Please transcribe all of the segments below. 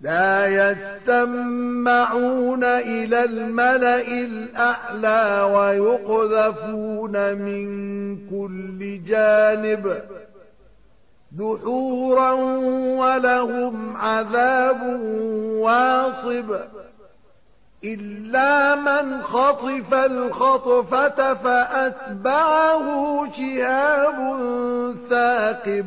لا يستمعون إلى الملأ الأعلى ويقذفون من كل جانب دحورا ولهم عذاب واصب إلا من خطف الخطفة فأتبعه شهاب ثاقب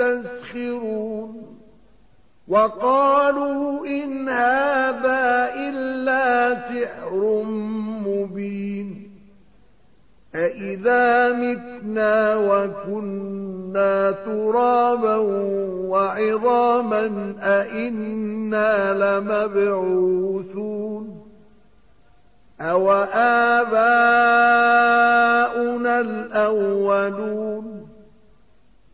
يستسخرون وقالوا إن هذا إلا سحر مبين أإذا متنا وكنا ترابا وعظاما أإنا لمبعوثون أو آباؤنا الأولون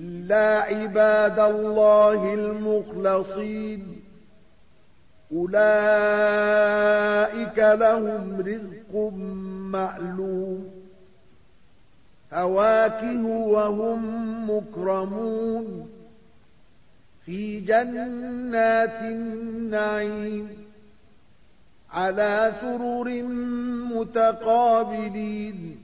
إلا عباد الله المخلصين. أولئك لهم رزق معلوم. فواكه وهم مكرمون. في جنات النعيم. على سرر متقابلين.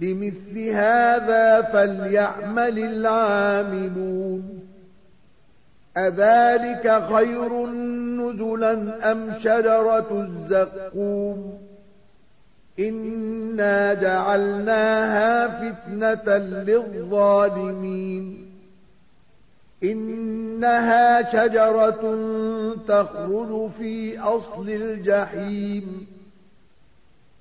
لمثل هذا فليعمل العاملون. أذلك خير نزلا أم شجرة الزقوم؟ إنا جعلناها فتنة للظالمين. إنها شجرة تخرج في أصل الجحيم.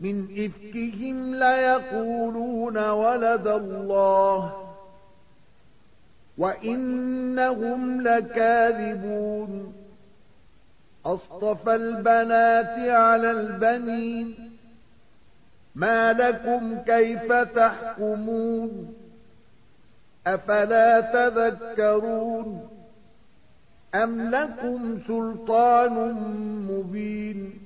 من إفكهم ليقولون ولد الله وإنهم لكاذبون. أصطفى البنات على البنين. ما لكم كيف تحكمون؟ أفلا تذكرون؟ أم لكم سلطان مبين؟